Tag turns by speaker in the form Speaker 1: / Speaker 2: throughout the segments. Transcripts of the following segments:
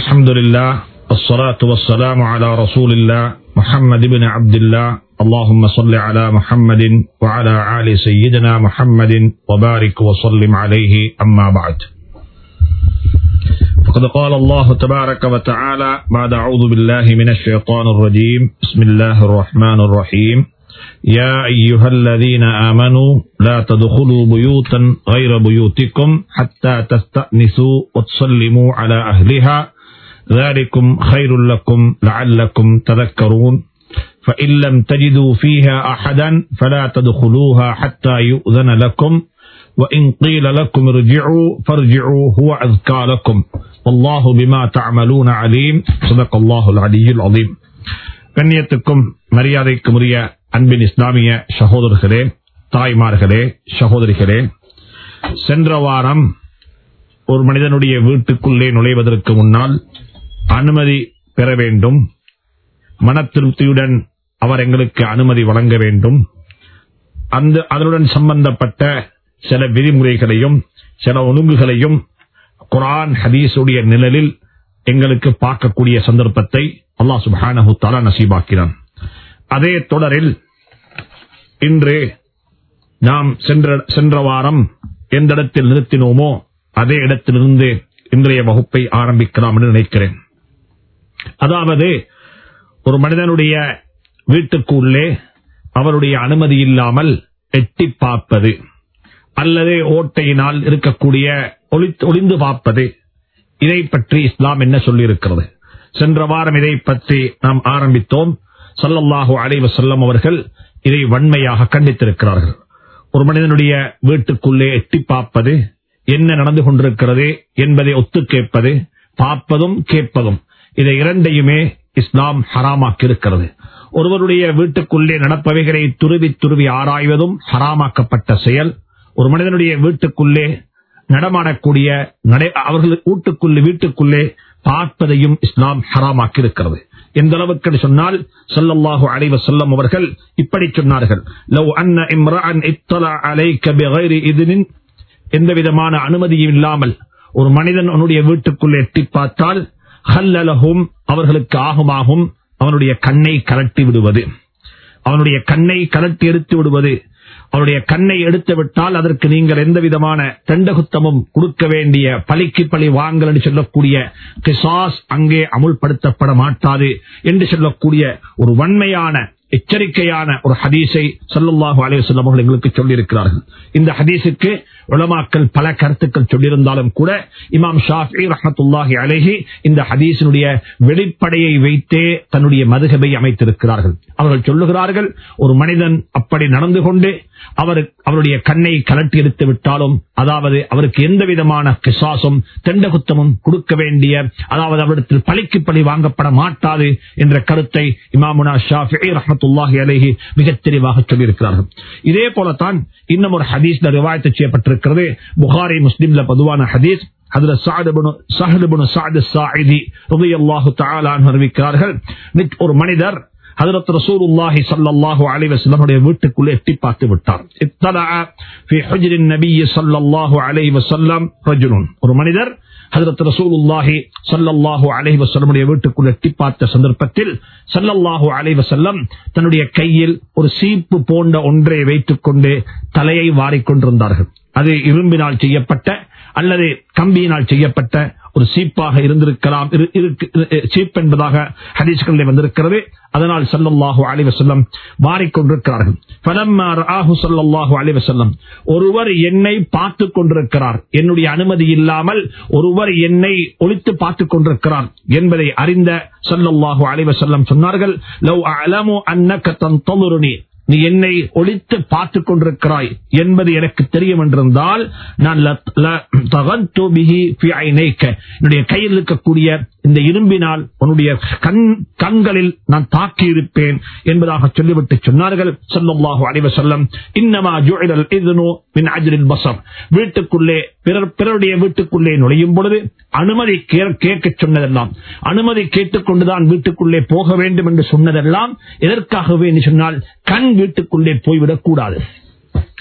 Speaker 1: الحمد لله والصلاة والسلام على رسول الله محمد بن عبد الله اللهم صل على محمد وعلى آل سيدنا محمد وبارك وسلم عليه. أما بعد. فقد قال الله تبارك وتعالى بعد أعوذ بالله من الشيطان الرجيم. بسم الله الرحمن الرحيم. يا أيها الذين آمنوا لا تدخلوا بيوتا غير بيوتكم حتى تستأنسوا وتسلموا على أهلها ذلكم خير لكم لعلكم تذكرون فإن لم تجدوا فيها أحدا فلا تدخلوها حتى يؤذن لكم وإن قيل لكم ارجعوا فارجعوا هو أذكى لكم والله بما تعملون عليم صدق الله العلي العظيم கண்ணியத்துக்கும் மரியாதைக்கும் உரிய அன்பின் இஸ்லாமிய சகோதரர்களே தாய்மார்களே சகோதரிகளே சென்ற வாரம் ஒரு மனிதனுடைய வீட்டுக்குள்ளே நுழைவதற்கு முன்னால் அனுமதி பெற வேண்டும். மன திருப்தியுடன் அவர் எங்களுக்கு அனுமதி வழங்க வேண்டும். அந்த அதனுடன் சம்பந்தப்பட்ட சில விதிமுறைகளையும் சில ஒழுங்குகளையும் குரான் ஹதீஸுடைய நிழலில் எங்களுக்கு பார்க்கக்கூடிய சந்தர்ப்பத்தை அல்லாஹ் சுபானஹு தாலா நசீபாக்கிறான். அதே தொடரில் இன்று நாம் சென்ற சென்ற வாரம் எந்த இடத்தில் நிறுத்தினோமோ அதே இடத்திலிருந்து இன்றைய வகுப்பை ஆரம்பிக்கலாம் என்று நினைக்கிறேன். அதாவது ஒரு மனிதனுடைய வீட்டுக்கு உள்ளே அவருடைய அனுமதி இல்லாமல் எட்டி பார்ப்பது அல்லது ஓட்டையினால் இருக்கக்கூடிய ஒளிந்து பார்ப்பது இதை பற்றி இஸ்லாம் என்ன சொல்லியிருக்கிறது? சென்ற வாரம் இதை பற்றி நாம் ஆரம்பித்தோம். சல்லல்லாஹு அலைவ செல்லம் அவர்கள் இதை வன்மையாக கண்டித்திருக்கிறார்கள். ஒரு மனிதனுடைய வீட்டுக்குள்ளே எட்டி பார்ப்பது என்ன நடந்து கொண்டிருக்கிறது என்பதை ஒத்து கேட்பது பார்ப்பதும் கேட்பதும் இதை இரண்டையுமே இஸ்லாம் ஹராமாக்கி இருக்கிறது ஒருவருடைய வீட்டுக்குள்ளே நடப்பவைகளை துருவி துருவி ஆராய்வதும் ஹராமாக்கப்பட்ட செயல். ஒரு மனிதனுடைய வீட்டுக்குள்ளே நடமாடக்கூடிய அவர்கள் வீட்டுக்குள்ளே வீட்டுக்குள்ளே பார்ப்பதையும் இஸ்லாம் ஹராமாக்கி இருக்கிறது எந்த அளவுக்கு சொன்னால் சொல்லல்லாஹு அலைவ செல்லம் அவர்கள் இப்படி சொன்னார்கள். லவ் அன்ன இம்ரான் இத்தலா அலை பிகைரி இதுனின் எந்த விதமான அனுமதியும் இல்லாமல் ஒரு மனிதன் உன்னுடைய வீட்டுக்குள்ளே எட்டி பார்த்தால் ஹல்லலகும் அவர்களுக்கு ஆகுமாகும். அவனுடைய கண்ணை கலட்டி விடுவது. அவனுடைய கண்ணை கலட்டி எடுத்து விடுவது. அவருடைய கண்ணை எடுத்து விட்டால் அதற்கு நீங்கள் எந்த விதமான தண்டகுத்தமும் கொடுக்க வேண்டிய பழிக்கு பழி வாங்கல் என்று சொல்லக்கூடிய கிசாஸ் அங்கே அமுல்படுத்தப்பட மாட்டாது என்று சொல்லக்கூடிய ஒரு வன்மையான எச்சரிக்கையான ஒரு ஹதீஸை சல்லுல்லாஹு அலைவசல்லம் அவர்கள் எங்களுக்கு சொல்லியிருக்கிறார்கள். இந்த ஹதீஸுக்கு உலமாக்கள் பல கருத்துக்கள் சொல்லியிருந்தாலும் கூட இமாம் ஷாஃபி ரஹத்துல்லாஹி அழகி இந்த ஹதீஸினுடைய வெளிப்படையை வைத்தே தன்னுடைய மதுகபை அமைத்திருக்கிறார்கள். அவர்கள் சொல்லுகிறார்கள் ஒரு மனிதன் அப்படி நடந்து கொண்டு அவர் அவருடைய கண்ணை கலட்டி எடுத்து விட்டாலும் அதாவது அவருக்கு எந்த விதமான கிசாசும் தெண்டகுத்தமும் கொடுக்க வேண்டிய அதாவது அவரிடத்தில் பழிக்கு பழி வாங்கப்பட மாட்டாது என்ற கருத்தை இமாமுனா ஷாஃபி ரஹமத்துல்லாஹி அலேஹி மிக தெளிவாக சொல்லியிருக்கிறார்கள். இதே போலத்தான் இன்னும் ஒரு ஹதீஸ்ல ரிவாயத்து செய்யப்பட்டிருக்கிறது. புகாரி முஸ்லிம்ல பொதுவான ஹதீஸ். அறிவிக்கிறார்கள். ஒரு மனிதர் ஹதரத் ரசூலுல்லாஹி ஸல்லல்லாஹு அலைஹி வஸல்லமுடைய வீட்டுக்குள்ளே எட்டி பார்த்து விட்டார். இத்தலா ஃபி ஹுஜ்ரின் நபி ஸல்லல்லாஹு அலைஹி வஸல்லம் ரஜுலுன். ஒரு மனிதர் ஹதரத் ரசூலுல்லாஹி ஸல்லல்லாஹு அலைஹி வஸல்லமுடைய வீட்டுக்குள்ளே எட்டி பார்த்த சந்தர்ப்பத்தில் ஸல்லல்லாஹு அலைஹி வஸல்லம் தன்னுடைய கையில் ஒரு சீப்பு போன்ற ஒன்றை வைத்துக் கொண்டு தலையை வாரிக்கொண்டிருந்தார்கள் அது இரும்பினால் செய்யப்பட்ட அல்லது கம்பியினால் செய்யப்பட்ட ஒரு சீப்பாக இருந்திருக்கலாம் சீப் என்பதாக ஹதீஸ்களில் வந்திருக்கிறது. அதனால் சல்லல்லாஹு அலிவசல்லம் மாறிக்கொண்டிருக்கிறார்கள். சல்லல்லாஹு அலிவசல்லம் ஒருவர் என்னை பார்த்து கொண்டிருக்கிறார். என்னுடைய அனுமதி இல்லாமல் ஒருவர் என்னை ஒழித்து பார்த்துக் கொண்டிருக்கிறார் என்பதை அறிந்த சல்லல்லாஹு அலிவசல்லம் சொன்னார்கள். நீ என்னை ஒழித்து பார்த்துக் கொண்டிருக்கிறாய் என்பது எனக்கு தெரியும் என்றிருந்தால் நான் என்னுடைய கையில் இருக்கக்கூடிய இந்த இரும்பினால் உன்னுடைய கண் கண்களில் நான் தாக்கி இருப்பேன் என்பதாக சொல்லிவிட்டு சொன்னார்கள். சொல்லல்லாஹு அலைவ சொல்லம் இன்னமா ஜுழல் இதுனோ மின் பசம் வீட்டுக்குள்ளே பிறர் பிறருடைய வீட்டுக்குள்ளே நுழையும் பொழுது அனுமதி கேட்க சொன்னதெல்லாம். அனுமதி கேட்டுக்கொண்டுதான் வீட்டுக்குள்ளே போக வேண்டும் என்று சொன்னதெல்லாம் எதற்காகவே என்று சொன்னால் கண் வீட்டுக்குள்ளே போய்விடக் கூடாது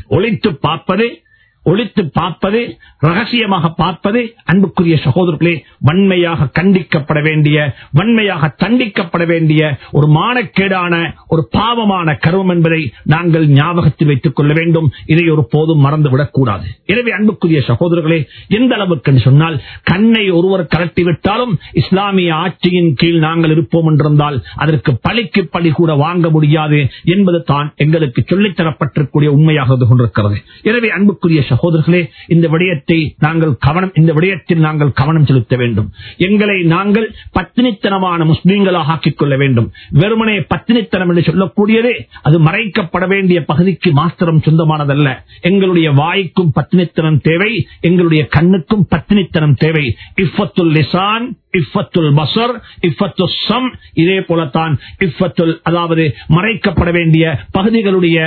Speaker 1: ஒழித்து பார்ப்பது ஒழித்து பார்ப்பது ரகசியமாக பார்ப்பது அன்புக்குரிய சகோதரர்களே வன்மையாக கண்டிக்கப்பட வேண்டிய வன்மையாக தண்டிக்கப்பட வேண்டிய ஒரு மானக்கேடான ஒரு பாவமான கருவம் என்பதை நாங்கள் ஞாபகத்தில் வைத்துக் கொள்ள வேண்டும். இதை ஒரு போதும் மறந்துவிடக் கூடாது. எனவே அன்புக்குரிய சகோதரர்களே எந்த அளவுக்கு சொன்னால் கண்ணை ஒருவர் கரட்டி விட்டாலும் இஸ்லாமிய ஆட்சியின் கீழ் நாங்கள் இருப்போம் என்றிருந்தால் அதற்கு பழிக்கு பழி கூட வாங்க முடியாது என்பது தான் எங்களுக்கு சொல்லித்தரப்பட்டிருக்கூடிய உண்மையாக கொண்டிருக்கிறது. எனவே அன்புக்குரிய சகோதரர்களே இந்த விடயத்தை நாங்கள் கவனம் இந்த விடயத்தில் நாங்கள் கவனம் செலுத்த வேண்டும். எங்களை நாங்கள் பத்தினித்தனமான முஸ்லீம்களாக ஆக்கிக் கொள்ள வேண்டும். வெறுமனே பத்தினித்தனம் என்று சொல்லக்கூடியதே அது மறைக்கப்பட வேண்டிய பகுதிக்கு மாத்திரம் சொந்தமானதல்ல. எங்களுடைய வாய்க்கும் பத்தினித்தனம் தேவை எங்களுடைய கண்ணுக்கும் பத்தினித்தனம் தேவை. இஃபத்துல் லிசான் இஃபத்துல் பசர் இஃபத்துல் சம் இதே போலத்தான் இஃபத்துல் அதாவது மறைக்கப்பட வேண்டிய பகுதிகளுடைய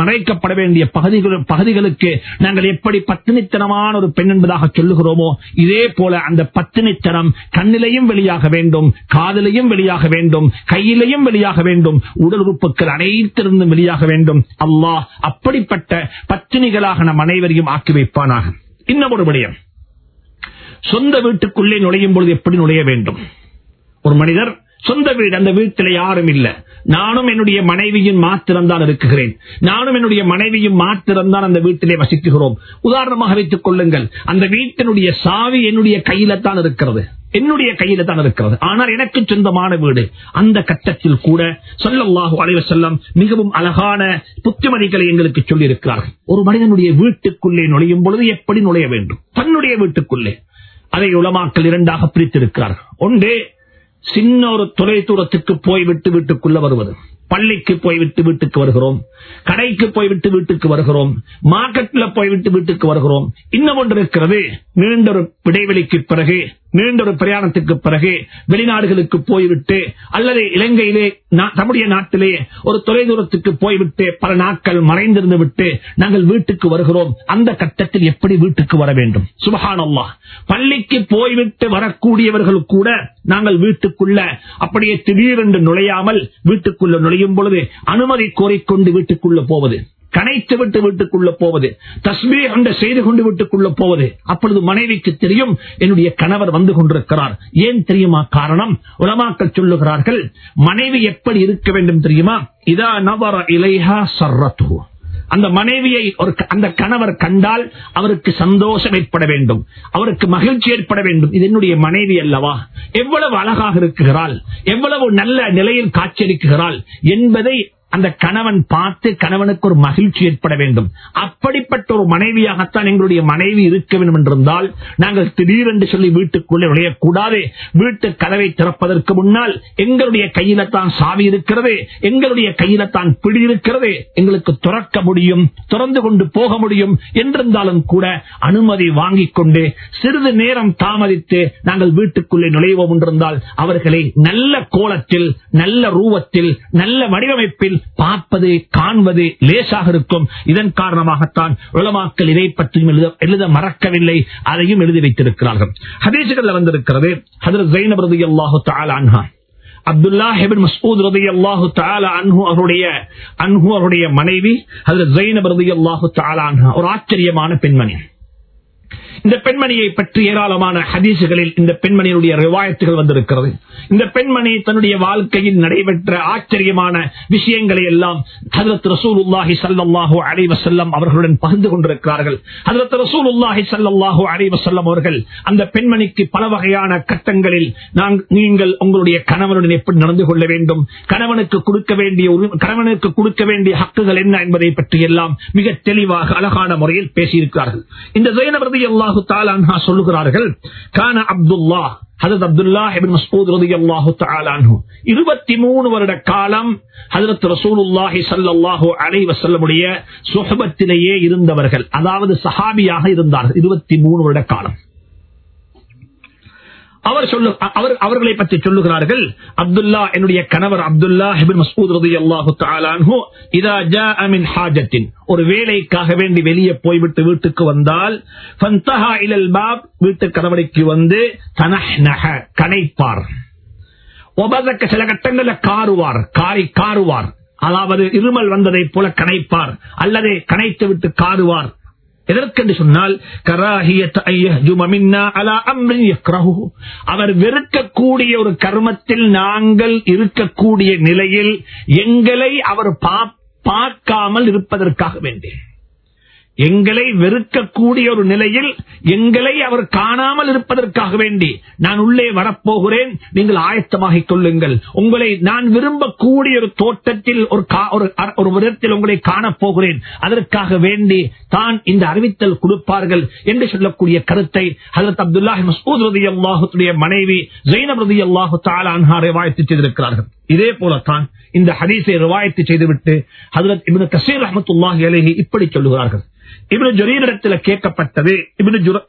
Speaker 1: மறைக்கப்பட வேண்டிய பகுதிகள் பகுதிகளுக்கு நாங்கள் எப்படி பத்தினித்தனமான ஒரு பெண் என்பதாக சொல்லுகிறோமோ இதே போல அந்த பத்தினித்தனம் கண்ணிலையும் வெளியாக வேண்டும் காதலையும் வெளியாக வேண்டும் கையிலையும் வெளியாக வேண்டும் உடல் உறுப்புகள் அனைத்திலிருந்தும் வெளியாக வேண்டும். அல்லாஹ் அப்படிப்பட்ட பத்தினிகளாக நம் அனைவரையும் ஆக்கி வைப்பானாக. இன்னும் ஒரு விடயம். சொந்த வீட்டுக்குள்ளே நுழையும் பொழுது எப்படி நுழைய வேண்டும்? ஒரு மனிதர் சொந்த வீடு அந்த வீட்டில் யாரும் இல்ல. நானும் என்னுடைய மனைவியும் மாத்திரம்தான் இருக்குகிறேன் நானும் என்னுடைய மனைவியும் மாத்திரம்தான் அந்த வீட்டிலே வசிக்குகிறோம் உதாரணமாக வைத்துக் கொள்ளுங்கள். அந்த வீட்டினுடைய சாவி என்னுடைய கையில தான் இருக்கிறது. என்னுடைய கையில தான் இருக்கிறது. ஆனால் எனக்கு சொந்தமான வீடு. அந்த கட்டத்தில் கூட சொல்லல்லாஹு அலைவசல்லம் மிகவும் அழகான புத்திமதிகளை எங்களுக்கு சொல்லி இருக்கிறார்கள் ஒரு மனிதனுடைய வீட்டுக்குள்ளே நுழையும் பொழுது எப்படி நுழைய வேண்டும்? தன்னுடைய வீட்டுக்குள்ளே. அதை உலமாக்கள் இரண்டாக பிரித்திருக்கிறார்கள். ஒன்றே சின்ன ஒரு தொலை தூரத்துக்கு போய்விட்டு வீட்டுக்குள்ள வருவது. பள்ளிக்கு போய்விட்டு வீட்டுக்கு வருகிறோம். கடைக்கு போய்விட்டு வீட்டுக்கு வருகிறோம். மார்க்கெட்ல போய்விட்டு வீட்டுக்கு வருகிறோம். இன்னும் ஒன்று இருக்கிறது. நீண்டொரு இடைவெளிக்கு பிறகு நீண்டொரு பிரயாணத்துக்கு பிறகு வெளிநாடுகளுக்கு போய்விட்டு அல்லது இலங்கையிலே நம்முடைய நாட்டிலே ஒரு தொலைதூரத்துக்கு போய்விட்டு பல நாட்கள் மறைந்திருந்து விட்டு நாங்கள் வீட்டுக்கு வருகிறோம். அந்த கட்டத்தில் எப்படி வீட்டுக்கு வர வேண்டும்? சுபகானம்மா பள்ளிக்கு போய்விட்டு வரக்கூடியவர்கள் கூட நாங்கள் வீட்டுக்குள்ள அப்படியே திடீரென்று நுழையாமல் வீட்டுக்குள்ள செய்யும் பொழுது அனுமதி கோரிக்கொண்டு வீட்டுக்குள்ள போவது கனைத்து விட்டு வீட்டுக்குள்ள போவது தஸ்மீ அண்ட செய்து கொண்டு வீட்டுக்குள்ள போவது அப்பொழுது மனைவிக்கு தெரியும் என்னுடைய கணவர் வந்து கொண்டிருக்கிறார். ஏன் தெரியுமா காரணம்? உலமாக்கள் சொல்லுகிறார்கள் மனைவி எப்படி இருக்க வேண்டும் தெரியுமா? இதா நவர இலைஹா சர்ரத்து அந்த மனைவியை ஒரு அந்த கணவர் கண்டால் அவருக்கு சந்தோஷம் ஏற்பட வேண்டும். அவருக்கு மகிழ்ச்சி ஏற்பட வேண்டும். இது என்னுடைய மனைவி அல்லவா? எவ்வளவு அழகாக இருக்குகிறாள் எவ்வளவு நல்ல நிலையில் காட்சியளிக்குகிறாள் என்பதை அந்த கணவன் பார்த்து கணவனுக்கு ஒரு மகிழ்ச்சி ஏற்பட வேண்டும். அப்படிப்பட்ட ஒரு மனைவியாகத்தான் எங்களுடைய மனைவி இருக்க வேண்டும் என்றிருந்தால் நாங்கள் திடீரென்று சொல்லி வீட்டுக்குள்ளே நுழையக்கூடாது. வீட்டு கதவை திறப்பதற்கு முன்னால் எங்களுடைய கையில தான் சாவி இருக்கிறது எங்களுடைய கையில தான் பிடி இருக்கிறது எங்களுக்கு துறக்க முடியும் திறந்து கொண்டு போக முடியும் என்றிருந்தாலும் கூட அனுமதி வாங்கிக் கொண்டு சிறிது நேரம் தாமதித்து நாங்கள் வீட்டுக்குள்ளே நுழைவோம் என்றிருந்தால் அவர்களை நல்ல கோலத்தில் நல்ல ரூபத்தில் நல்ல வடிவமைப்பில் பார்ப்பது காண்பது லேசாக இருக்கும். இதன் காரணமாகத்தான் உலமாக்கள் இதை பற்றியும் எழுத மறக்கவில்லை. அதையும் எழுதி வைத்திருக்கிறார்கள். ஹதீசுகள் வந்திருக்கிறது ஹதரத் ஜைனப் ரலியல்லாஹு தஆலா அன்ஹா. அப்துல்லா ஹிபின் மஸ்ஊத் ரலியல்லாஹு தஆலா அன்ஹு அவருடைய அன்ஹு அவருடைய மனைவி ஹதரத் ஜைனப் ரலியல்லாஹு தஆலா அன்ஹா. ஒரு ஆச்சரியமான பெண்மணி. இந்த பெண்மணியை பற்றி ஏராளமான ஹதீசுகளில் இந்த பெண்மணியுடைய ரிவாயத்துகள் வந்திருக்கிறது. இந்த பெண்மணி தன்னுடைய வாழ்க்கையில் நடைபெற்ற ஆச்சரியமான விஷயங்களை எல்லாம் ஹதரத் ரசூலுல்லாஹி ஸல்லல்லாஹு அலைஹி அவர்களுடன் பகிர்ந்து கொண்டிருக்கிறார்கள். ஹதரத் ரசூலுல்லாஹி ஸல்லல்லாஹு அலைஹி அவர்கள் அந்த பெண்மணிக்கு பல வகையான கட்டங்களில் நீங்கள் உங்களுடைய கணவனுடன் எப்படி நடந்து கொள்ள வேண்டும் கணவனுக்கு கொடுக்க வேண்டிய கணவனுக்கு கொடுக்க வேண்டிய ஹக்குகள் என்ன என்பதை பற்றி எல்லாம் மிக தெளிவாக அழகான முறையில் பேசியிருக்கிறார்கள். இந்த ஜெயனபிரதி அல்லாஹு தாலான்ஹா சொல்லுகிறார்கள் கான அப்துல்லா ஹசரத் அப்துல்லா இப்னு மஸ்ஊத் ரலியல்லாஹு தஆலா அன்ஹு. 23 வருட காலம் ஹசரத் ரசூலுல்லாஹி சல்லாஹூ அலை வசல்லமுடைய சுஹபத்திலேயே இருந்தவர்கள் அதாவது சஹாபியாக இருந்தார்கள் 23 வருட காலம். அவர் சொல்லு அவர் அவர்களை பற்றி சொல்லுகிறார்கள். அப்துல்லா என்னுடைய கணவர் அப்துல்லா ஹிபின் மசூத் ரதி அல்லாஹு இதா ஹாஜத்தின். ஒரு வேலைக்காக வேண்டி வெளியே போய்விட்டு வீட்டுக்கு வந்தால் ஃபந்தஹா இலல் பாப். வீட்டு கதவடைக்கு வந்து தனஹ்னஹ கனைப்பார். ஒபதக்க சில கட்டங்கள்ல காருவார் காரி காருவார். அதாவது இருமல் வந்ததை போல கனைப்பார். அல்லது கனைத்து விட்டு காருவார். எதற்கென்று சொன்னால் கராஹியத் அலா அம்ரின் யக்ரஹுஹு. அவர் வெறுக்கக்கூடிய ஒரு கர்மத்தில் நாங்கள் இருக்கக்கூடிய நிலையில் எங்களை அவர் பா- பார்க்காமல் இருப்பதற்காக வேண்டேன் எங்களை வெறுக்கக்கூடிய ஒரு நிலையில் எங்களை அவர் காணாமல் இருப்பதற்காக வேண்டி நான் உள்ளே வரப்போகிறேன். நீங்கள் ஆயத்தமாகிக் கொள்ளுங்கள். உங்களை நான் விரும்பக்கூடிய ஒரு தோட்டத்தில் ஒரு கா- ஒரு விதத்தில் உங்களை காணப்போகிறேன். அதற்காக வேண்டி தான் இந்த அறிவித்தல் கொடுப்பார்கள் என்று சொல்லக்கூடிய கருத்தை ஹசரத் அப்துல்லாஹி மசூத் ரதி அல்லாஹுடைய மனைவி ஜெயினப் ரதி அல்லாஹு தாலா வாழ்த்து செய்திருக்கிறார்கள். இதே போலத்தான் இந்த ஹதீஸை ரிவாயத்து செய்துவிட்டு ஹதரத் இபின் கசீர் அஹமத்துல்லாஹி அலேஹி இப்படி சொல்லுகிறார்கள். இவனு ஜுரீரிடத்துல கேட்கப்பட்டது இவனு ஜுர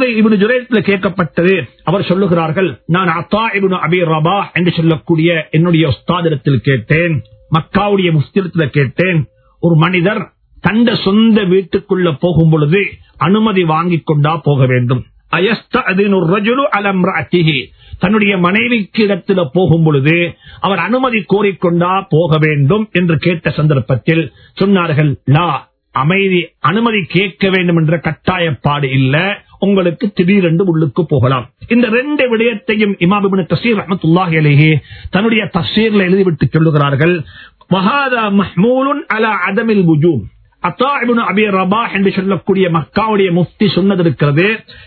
Speaker 1: இவனு ஜுரேத்தில் கேட்கப்பட்டது. அவர் சொல்லுகிறார்கள் நான் அத்தா இவனு அபி ரபா என்று சொல்லக்கூடிய என்னுடைய உஸ்தாதிடத்தில் கேட்டேன் மக்காவுடைய முஸ்திரத்தில் கேட்டேன். ஒரு மனிதர் தந்த சொந்த வீட்டுக்குள்ள போகும் பொழுது அனுமதி வாங்கிக் கொண்டா போக வேண்டும். அயஸ்த அலம் தன்னுடைய மனைவிக்கு இடத்துல போகும் பொழுது அவர் அனுமதி கோரிக்கொண்டா போக வேண்டும் என்று கேட்ட சந்தர்ப்பத்தில் சொன்னார்கள் லா அமைதி அனுமதி கேட்க வேண்டும் என்ற கட்டாயப்பாடு இல்ல. உங்களுக்கு திடீரென்று உள்ளுக்கு போகலாம். இந்த ரெண்டு விடயத்தையும் இமாபிபின் தசீர் கஸீர் ரஹ்மத்துல்லாஹி தன்னுடைய தசீர்ல எழுதிவிட்டு சொல்லுகிறார்கள் மகாதா மஹ்மூலுன் அலா அதமில் வுஜூப் மக்காவுடைய முஃப்தி சொன்னது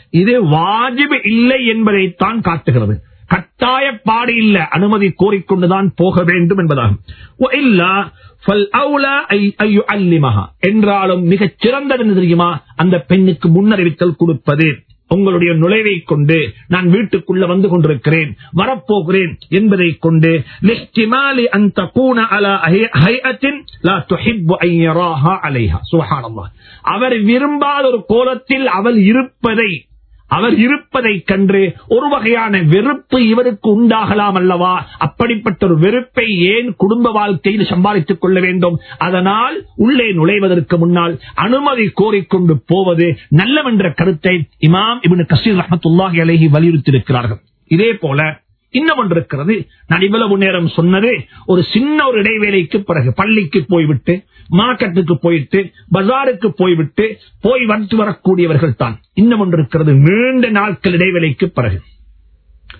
Speaker 1: இது வாஜிபு இல்லை என்பதைத்தான் காட்டுகிறது. கட்டாய பாடு இல்லை. அனுமதி கோரிக்கொண்டுதான் போக வேண்டும் என்பதாகும். என்றாலும் மிகச் சிறந்தது தெரியுமா? அந்த பெண்ணுக்கு முன்னறிவித்தல் கொடுப்பது. உங்களுடைய நுழைவை கொண்டு நான் வீட்டுக்குள்ள வந்து கொண்டிருக்கிறேன் வரப்போகிறேன் என்பதை கொண்டு அவர் விரும்பாத ஒரு கோலத்தில் அவள் இருப்பதை அவர் இருப்பதை கண்டு ஒரு வகையான வெறுப்பு இவருக்கு உண்டாகலாம் அல்லவா? அப்படிப்பட்ட ஒரு வெறுப்பை ஏன் குடும்ப வாழ்க்கையில் சம்பாதித்துக் கொள்ள வேண்டும்? அதனால் உள்ளே நுழைவதற்கு முன்னால் அனுமதி கோரிக்கொண்டு போவது நல்லவென்ற கருத்தை இமாம் இவனு கசீர் ரஹமத்துல்லாஹி அலஹி வலியுறுத்தியிருக்கிறார்கள். இதே போல இன்னும் ஒன்று இருக்கிறது. நான் இவ்வளவு நேரம் சொன்னது ஒரு சின்ன ஒரு இடைவேளைக்கு பிறகு பள்ளிக்கு போய்விட்டு மார்க்கெட்டுக்கு போயிட்டு பஜாருக்கு போய்விட்டு போய் வந்து வரக்கூடியவர்கள் தான் இன்னும் ஒன்று இருக்கிறது நீண்ட நாட்கள் இடைவெளிக்கு பிறகு.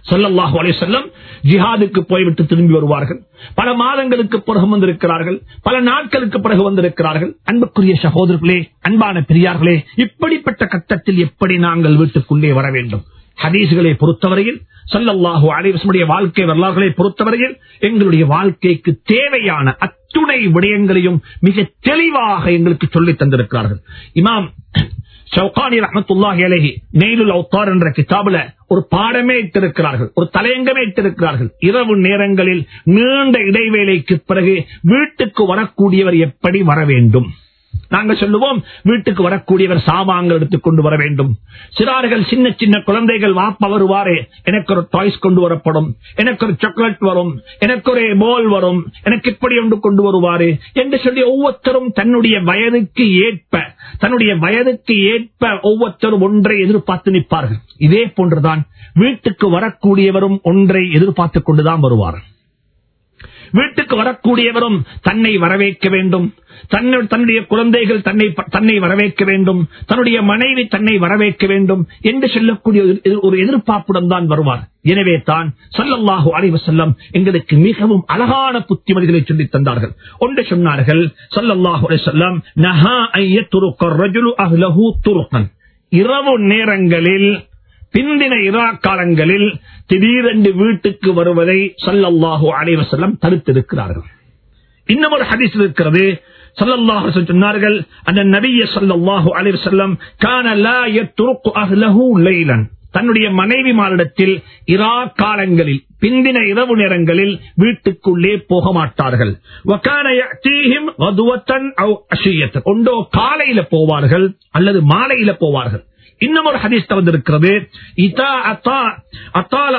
Speaker 1: ஸல்லல்லாஹு அலே செல்லம் ஜிஹாதுக்கு போய்விட்டு திரும்பி வருவார்கள். பல மாதங்களுக்கு பிறகு வந்திருக்கிறார்கள். பல நாட்களுக்கு பிறகு வந்திருக்கிறார்கள். அன்புக்குரிய சகோதரர்களே அன்பான பெரியார்களே இப்படிப்பட்ட கட்டத்தில் எப்படி நாங்கள் வீட்டுக்குள்ளே வர வேண்டும்? ஹதீஸ்களை பொறுத்தவரையில் சல்லல்லாஹு அலைஹி வாழ்க்கை வரலாறுகளை பொறுத்தவரையில் எங்களுடைய வாழ்க்கைக்கு தேவையான அத்துணை விடயங்களையும் மிக தெளிவாக எங்களுக்கு சொல்லி தந்திருக்கிறார்கள். இமாம் சௌகானி ரஹமத்துல்லாஹி அலஹி நெய்லுல் அவுத்தார் என்ற கிதாபுல ஒரு பாடமே இட்டிருக்கிறார்கள் ஒரு தலையங்கமே இட்டிருக்கிறார்கள். இரவு நேரங்களில் நீண்ட இடைவேளைக்கு பிறகு வீட்டுக்கு வரக்கூடியவர் எப்படி வர வேண்டும்? நாங்க சொல்லுவோம் வீட்டுக்கு வரக்கூடியவர் சாமான்கள் எடுத்துக்கொண்டு வர வேண்டும். சிறார்கள் சின்ன சின்ன குழந்தைகள் வாப்ப வருவாரே எனக்கு ஒரு டாய்ஸ் கொண்டு வரப்படும் எனக்கு ஒரு சாக்லேட் வரும் எனக்கு ஒரு போல் வரும் எனக்கு இப்படி ஒன்று கொண்டு வருவாரு என்று சொல்லி ஒவ்வொருத்தரும் தன்னுடைய வயதுக்கு ஏற்ப தன்னுடைய வயதுக்கு ஏற்ப ஒவ்வொருத்தரும் ஒன்றை எதிர்பார்த்து நிற்பார்கள். இதே போன்றுதான் வீட்டுக்கு வரக்கூடியவரும் ஒன்றை எதிர்பார்த்துக் கொண்டுதான் வருவார்கள். வீட்டுக்கு வரக்கூடியவரும் தன்னை வரவேற்க வேண்டும். தன்னை- தன்னுடைய குழந்தைகள் தன்னை தன்னை வரவேற்க வேண்டும். தன்னுடைய மனைவி தன்னை வரவேற்க வேண்டும் என்று சொல்லக்கூடிய ஒரு எதிர்பார்ப்புடன் தான் வருவார். எனவே தான் சல்லல்லாஹு அலைஹி செல்லம் எங்களுக்கு மிகவும் அழகான புத்திமதிகளை சொல்லித் தந்தார்கள். ஒன்று சொன்னார்கள் சல்லல்லாஹு அலைஹி வஸல்லம் ரஜுலு துருக்கன் இரவு நேரங்களில் பிந்தின இராக் காலங்களில் திடீரென்று வீட்டுக்கு வருவதை சல்லல்லாஹு அலைவசல்லம் தடுத்திருக்கிறார்கள். இன்னும் ஒரு ஹதீஸ் இருக்கிறது. சல்லல்லாஹு சொன்னார்கள் அந்த நபிய ஸல்லல்லாஹு அலைவசல்லம் கான லா யத்ருகு அஹ்லஹு லைலன். தன்னுடைய இரா காலங்களில் பிந்தின இரவு நேரங்களில் வீட்டுக்குள்ளே போக மாட்டார்கள். ஒன்றோ காலையில போவார்கள் அல்லது மாலையில போவார்கள். இன்னும் ஒரு ஹதீஸ் வந்திருக்கிறது இதா அத்தா அத்தால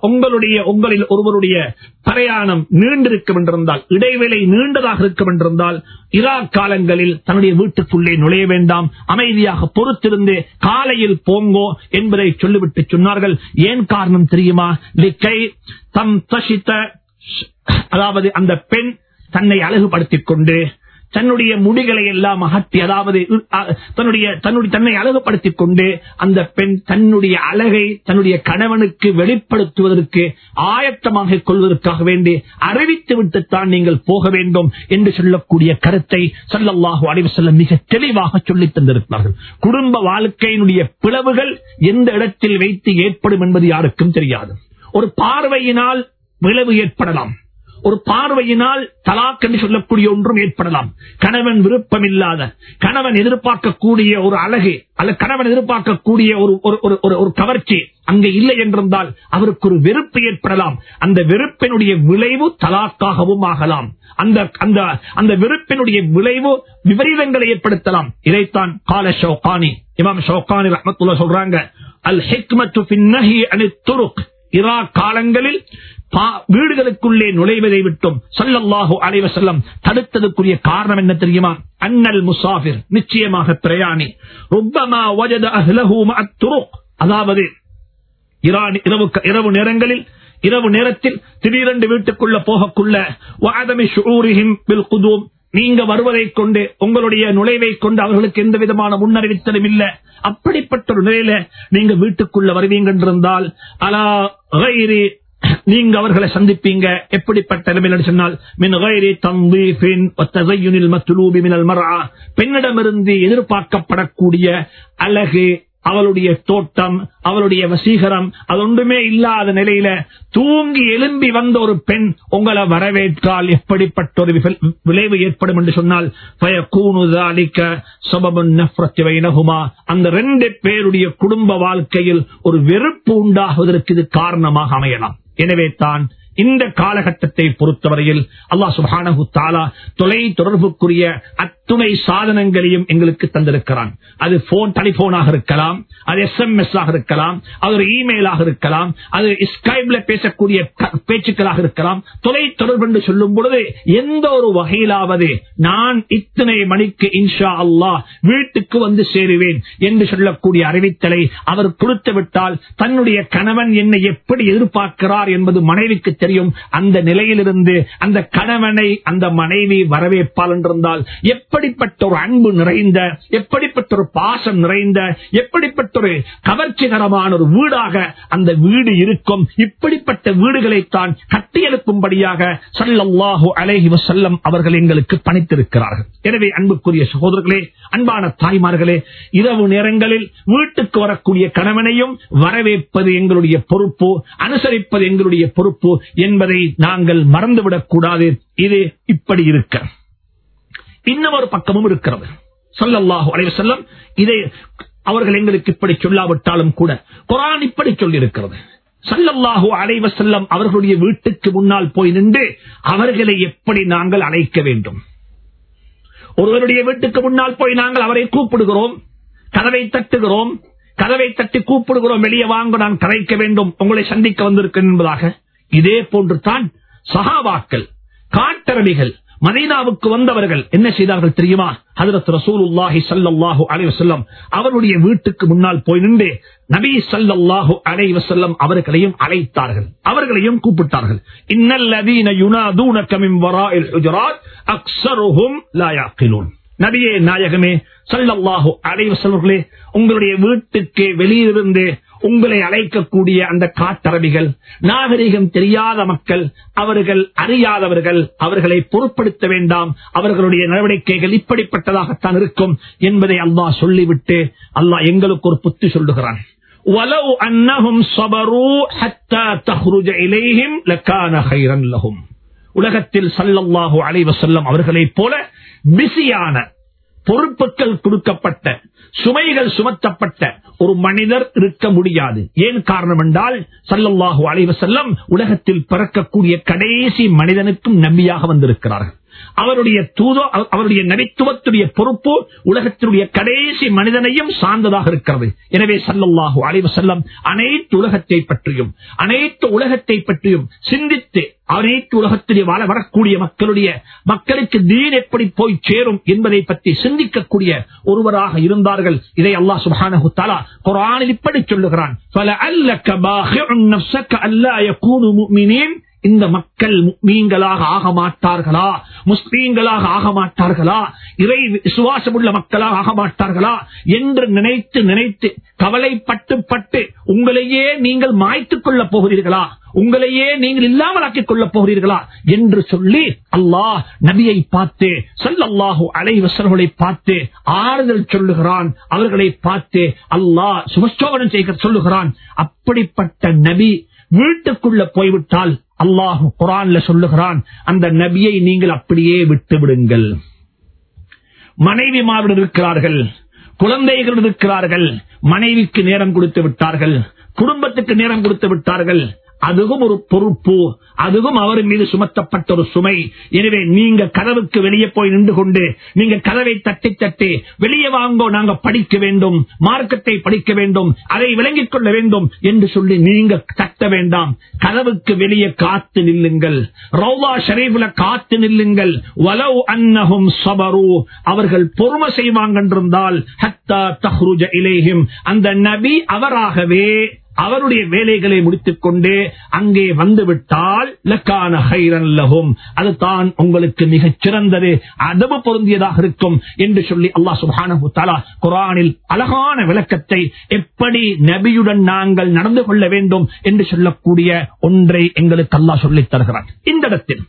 Speaker 1: உங்களுடைய உங்களில் ஒருவருடைய பிரயாணம் நீண்டிருக்கும் என்றிருந்தால் இடைவேளை நீண்டதாக இருக்கும் என்றிருந்தால் இரா காலங்களில் தன்னுடைய வீட்டுக்குள்ளே நுழைய வேண்டாம். அமைதியாக பொறுத்திருந்து காலையில் போங்கோ என்பதை சொல்லிவிட்டு சொன்னார்கள். ஏன் காரணம் தெரியுமா? லிக்கை தம் தசித்த அதாவது அந்த பெண் தன்னை அழகுபடுத்திக் கொண்டு தன்னுடைய முடிகளை எல்லாம் அகற்றி அதாவது தன்னுடைய தன்னுடைய தன்னை அழகுபடுத்திக் கொண்டு அந்த பெண் தன்னுடைய அழகை தன்னுடைய கணவனுக்கு வெளிப்படுத்துவதற்கு ஆயத்தமாக கொள்வதற்காக வேண்டி அறிவித்து விட்டுத்தான் நீங்கள் போக வேண்டும் என்று சொல்லக்கூடிய கருத்தை சல்லல்லாஹு அலிவசல்லம் மிக தெளிவாக சொல்லித் தந்திருக்கிறார்கள். குடும்ப வாழ்க்கையினுடைய பிளவுகள் எந்த இடத்தில் வைத்து ஏற்படும் என்பது யாருக்கும் தெரியாது. ஒரு பார்வையினால் விளைவு ஏற்படலாம். ஒரு பார்வையினால் தலாக் என்று சொல்லக்கூடிய ஒன்றும் ஏற்படலாம். கணவன் விருப்பமில்லாத கணவன் எதிர்பார்க்கக்கூடிய ஒரு அழகு அல்ல கணவன் எதிர்பார்க்கக்கூடிய ஒரு ஒரு- கவர்ச்சி அங்கே இல்லை என்றிருந்தால் அவருக்கு ஒரு வெறுப்பு ஏற்படலாம். அந்த வெறுப்பினுடைய விளைவு தலாக்காகவும் ஆகலாம். அந்த அந்த அந்த வெறுப்பினுடைய விளைவு விபரீதங்களை ஏற்படுத்தலாம். இதைத்தான் கால ஷோகானி இமாம் ஷோகானி ரஹத்துல சொல்றாங்க அல் ஹிக்மத்து ஃபின் நஹி அனித் துருக். இரா காலங்களில் வீடுகளுக்குள்ளே நுழைவதை விட்டும் சல்லல்லாஹு அலைவசல்லம் தடுத்ததுக்குரிய காரணம் என்ன தெரியுமா? அன்னல் முசாஃபிர் நிச்சயமாக பிரயாணி. அதாவது இரவு இரவு நேரங்களில் இரவு நேரத்தில் திடீரென்று வீட்டுக்குள்ள போகக்குள்ள நீங்க வருவதைக் கொண்டு உங்களுடைய நுழைவை கொண்டு அவர்களுக்கு எந்த விதமான முன்னறிவித்தலும் இல்ல. அப்படிப்பட்ட ஒரு நிலையில நீங்க வீட்டுக்குள்ள வருவீங்க என்றிருந்தால் அலா நீங்க அவர்களை சந்திப்பீங்க. எப்படிப்பட்ட நிலைமையில் சொன்னால் மின் பெண்ணிடமிருந்து எதிர்பார்க்கப்படக்கூடிய அழகு அவளுடைய தோட்டம் அவளுடைய வசீகரம் அது ஒன்றுமே இல்லாத நிலையில தூங்கி எழும்பி வந்த ஒரு பெண் உங்களை வரவேற்றால் எப்படிப்பட்ட ஒரு விளைவு ஏற்படும் என்று சொன்னால் அந்த ரெண்டு பேருடைய குடும்ப வாழ்க்கையில் ஒரு வெறுப்பு உண்டாகுவதற்கு இது காரணமாக அமையலாம். எனவே தான் இந்த காலகட்டத்தை பொறுத்தவரையில் அல்லா சுபானு தாலா தொலை தொடர்புக்குரிய துணை சாதனங்களையும் எங்களுக்கு தந்திருக்கிறான். அது போன் டெலிபோனாக இருக்கலாம் அது எஸ்எம்எஸ் ஆக இருக்கலாம் அது ஒரு இமெயிலாக இருக்கலாம் அது ஸ்கைப்ல பேசக்கூடிய பேச்சுக்களாக இருக்கலாம். தொலை தொடர்பு என்று சொல்லும் பொழுது எந்த ஒரு வகையிலாவது நான் இத்தனை மணிக்கு இன்ஷா அல்லாஹ் வீட்டுக்கு வந்து சேருவேன் என்று சொல்லக்கூடிய அறிவித்தலை அவர் கொடுத்து விட்டால் தன்னுடைய கணவன் என்னை எப்படி எதிர்பார்க்கிறார் என்பது மனைவிக்கு தெரியும். அந்த நிலையிலிருந்து அந்த கணவனை அந்த மனைவி வரவேற்பால் என்றிருந்தால் எப்படிப்பட்ட ஒரு அன்பு நிறைந்த எப்படிப்பட்ட ஒரு பாசம் நிறைந்த எப்படிப்பட்ட ஒரு கவர்ச்சிகரமான ஒரு வீடாக அந்த வீடு இருக்கும். இப்படிப்பட்ட வீடுகளைத்தான் கட்டியெழுப்பும்படியாக சல்லாஹு அலேஹி வசல்லம் அவர்கள் எங்களுக்கு பணித்திருக்கிறார்கள். எனவே அன்புக்குரிய சகோதரர்களே அன்பான தாய்மார்களே இரவு நேரங்களில் வீட்டுக்கு வரக்கூடிய கணவனையும் வரவேற்பது எங்களுடைய பொறுப்பு அனுசரிப்பது எங்களுடைய பொறுப்பு என்பதை நாங்கள் மறந்துவிடக் கூடாது இது இப்படி இருக்க. இன்னும் ஒரு பக்கமும் இருக்கிறது. சொல்லல்லாஹு அலைஹி செல்லம் இதை அவர்கள் எங்களுக்கு இப்படி சொல்லாவிட்டாலும் கூட குரான் இப்படி சொல்லியிருக்கிறது. சல்லல்லாஹு அலைவ செல்லம் அவர்களுடைய வீட்டுக்கு முன்னால் போய் நின்று அவர்களை எப்படி நாங்கள் அழைக்க வேண்டும்? ஒருவருடைய வீட்டுக்கு முன்னால் போய் நாங்கள் அவரை கூப்பிடுகிறோம் கதவை தட்டுகிறோம் கதவை தட்டி கூப்பிடுகிறோம் வெளியே வாங்க நான் கரைக்க வேண்டும் உங்களை சந்திக்க வந்திருக்கிறேன் என்பதாக. இதே போன்று தான் சகாவாக்கள் காட்டரபிகள் மதீனாவுக்கு வந்தவர்கள் என்ன செய்தார்கள் தெரியுமா? ஹதரத் ரசூலுல்லாஹி சல்லாஹூ அலைவசல்லம் அவருடைய வீட்டுக்கு முன்னால் போய் நின்று நபி சல்லாஹூ அலைவசல்லம் அவர்களையும் அழைத்தார்கள். அவர்களையும் கூப்பிட்டார்கள். இன்னல்லதீன நபியே நாயகமே சல்லாஹூ அலைவசல்லே உங்களுடைய வீட்டுக்கு வெளியிலிருந்து உங்களை அழைக்கக்கூடிய அந்த காட்டரபிகள் நாகரிகம் தெரியாத மக்கள் அவர்கள் அறியாதவர்கள் அவர்களை பொருட்படுத்த வேண்டாம் அவர்களுடைய நடவடிக்கைகள் இப்படிப்பட்டதாகத்தான் இருக்கும் என்பதை அல்லாஹ் சொல்லிவிட்டு அல்லாஹ் எங்களுக்கு ஒரு புத்தி சொல்லுகிறான் وَلَوْ أَنَّهُمْ صَبَرُوا حَتَّى تَخْرُجَ إِلَيْهِمْ لَكَانَ خَيْرًا لَهُمْ உலகத்தில் சல்லல்லாஹு அலைஹி வஸல்லம் அவர்களைப் போல பிஸியான பொறுப்புகள் கொடுக்கப்பட்ட சுமைகள் சுமத்தப்பட்ட ஒரு மனிதர் இருக்க முடியாது. ஏன் காரணம் என்றால் சல்லல்லாஹு அலைவசல்லம் உலகத்தில் பிறக்கக்கூடிய கடைசி மனிதனுக்கும் நம்பியாக வந்திருக்கிறார்கள். அவருடைய தூதோ அவருடைய நபித்துவத்துடைய பொறுப்பு உலகத்தினுடைய கடைசி மனிதனையும் சார்ந்ததாக இருக்கிறது. எனவே சல்லல்லாஹு அலைவ செல்லம் அனைத்து உலகத்தை பற்றியும் அனைத்து உலகத்தை பற்றியும் சிந்தித்து அனைத்து உலகத்திலே வாழ வரக்கூடிய மக்களுடைய மக்களுக்கு நீர் எப்படி போய் சேரும் என்பதை பற்றி சிந்திக்கக்கூடிய ஒருவராக இருந்தார்கள். இதை அல்லாஹ் சுப்ஹானஹு தஆலா குர்ஆனில் இப்படி சொல்லுகிறான். இந்த மக்கள் மீன்களாக ஆக மாட்டார்களா? முஸ்லீம்களாக ஆக மாட்டார்களா? இறை விசுவாசமுள்ள மக்களாக ஆக மாட்டார்களா? என்று நினைத்து நினைத்து கவலைப்பட்டு பட்டு உங்களையே நீங்கள் மாய்த்துக் கொள்ளப் போகிறீர்களா? உங்களையே நீங்கள் இல்லாமல் ஆக்கிக் கொள்ளப் போகிறீர்களா? என்று சொல்லி அல்லாஹ் நபியை பார்த்து சொல்லல்லாஹு அலைவசர்களை பார்த்து ஆறுதல் சொல்லுகிறான். அவர்களை பார்த்து அல்லாஹ் சுபசோபனம் செய்கிற சொல்லுகிறான். அப்படிப்பட்ட நபி வீட்டுக்குள்ள போய்விட்டால் அல்லாஹு குரான்ல சொல்லுகிறான் அந்த நபியை நீங்கள் அப்படியே விட்டு விடுங்கள் மனைவிமாருடன் இருக்கிறார்கள் குழந்தைகள் இருக்கிறார்கள் மனைவிக்கு நேரம் கொடுத்து விட்டார்கள் குடும்பத்துக்கு நேரம் கொடுத்து விட்டார்கள் அதுவும் ஒரு பொறுப்பு அதுவும் அவர் மீது சுமத்தப்பட்ட ஒரு சுமை. எனவே நீங்க கதவுக்கு வெளியே போய் நின்று கொண்டு நீங்க கதவை தட்டி தட்டி வெளியே வாங்கோ நாங்க படிக்க வேண்டும் மார்க்கத்தை படிக்க வேண்டும் அதை விளங்கிக் கொள்ள வேண்டும் என்று சொல்லி நீங்க தட்ட வேண்டாம். கதவுக்கு வெளியே காத்து நில்லுங்கள். ரவுலா ஷரீஃபுல காத்து நில்லுங்கள். வலவ் அன்னஹும் சபரு. அவர்கள் பொறுமை செய்வாங்க என்றிருந்தால் ஹத்தா தஹ்ருஜ இலேஹிம். அந்த நபி அவராகவே அவருடைய வேலைகளை முடித்துக் கொண்டு அங்கே வந்துவிட்டால் லக்கான ஹைரன் லஹும். அது தான் உங்களுக்கு மிகச் சிறந்தது. அதவு பொருந்தியதாக இருக்கும் என்று சொல்லி அல்லாஹ் சுப்ஹானஹு தஆலா அழகான விளக்கத்தை எப்படி நபியுடன் நாங்கள் நடந்து கொள்ள வேண்டும் என்று சொல்லக்கூடிய ஒன்றை எங்களுக்கு அல்லாஹ் சொல்லித் தருகிறார் இந்த இடத்தில்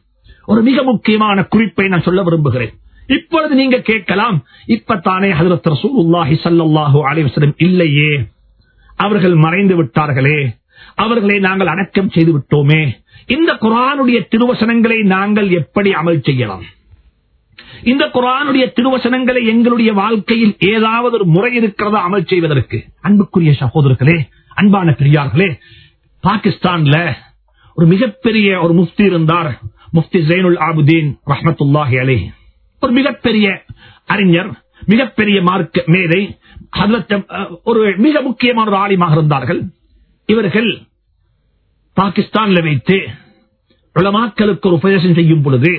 Speaker 1: ஒரு மிக முக்கியமான குறிப்பை நான் சொல்ல விரும்புகிறேன். இப்பொழுது நீங்க கேட்கலாம் இப்பத்தானே ஹதரத் ரசூலுல்லாஹி ஸல்லல்லாஹு அலைஹி இல்லையே? அவர்கள் மறைந்து விட்டார்களே. அவர்களை நாங்கள் அடக்கம் செய்து விட்டோமே. இந்த குரானுடைய திருவசனங்களை நாங்கள் எப்படி அமல் செய்யலாம்? இந்த குரானுடைய திருவசனங்களை எங்களுடைய வாழ்க்கையில் ஏதாவது ஒரு முறை இருக்கிறதா அமல் செய்வதற்கு? அன்புக்குரிய சகோதரர்களே அன்பான பெரியார்களே பாகிஸ்தான்ல ஒரு மிகப்பெரிய ஒரு முஃப்தி இருந்தார் முஃப்தி ஜெயினுல் ஆபுதீன் ரஹமத்துல்லாஹி அலே ஒரு மிகப்பெரிய அறிஞர் மிகப்பெரிய மார்க்க மேதை ஒரு மிக முக்கியமான ஒரு ஆலிமாக இருந்தார்கள். இவர்கள் பாகிஸ்தான்ல வைத்து உலமாக்களுக்கு ஒரு உபதேசம் செய்யும் பொழுது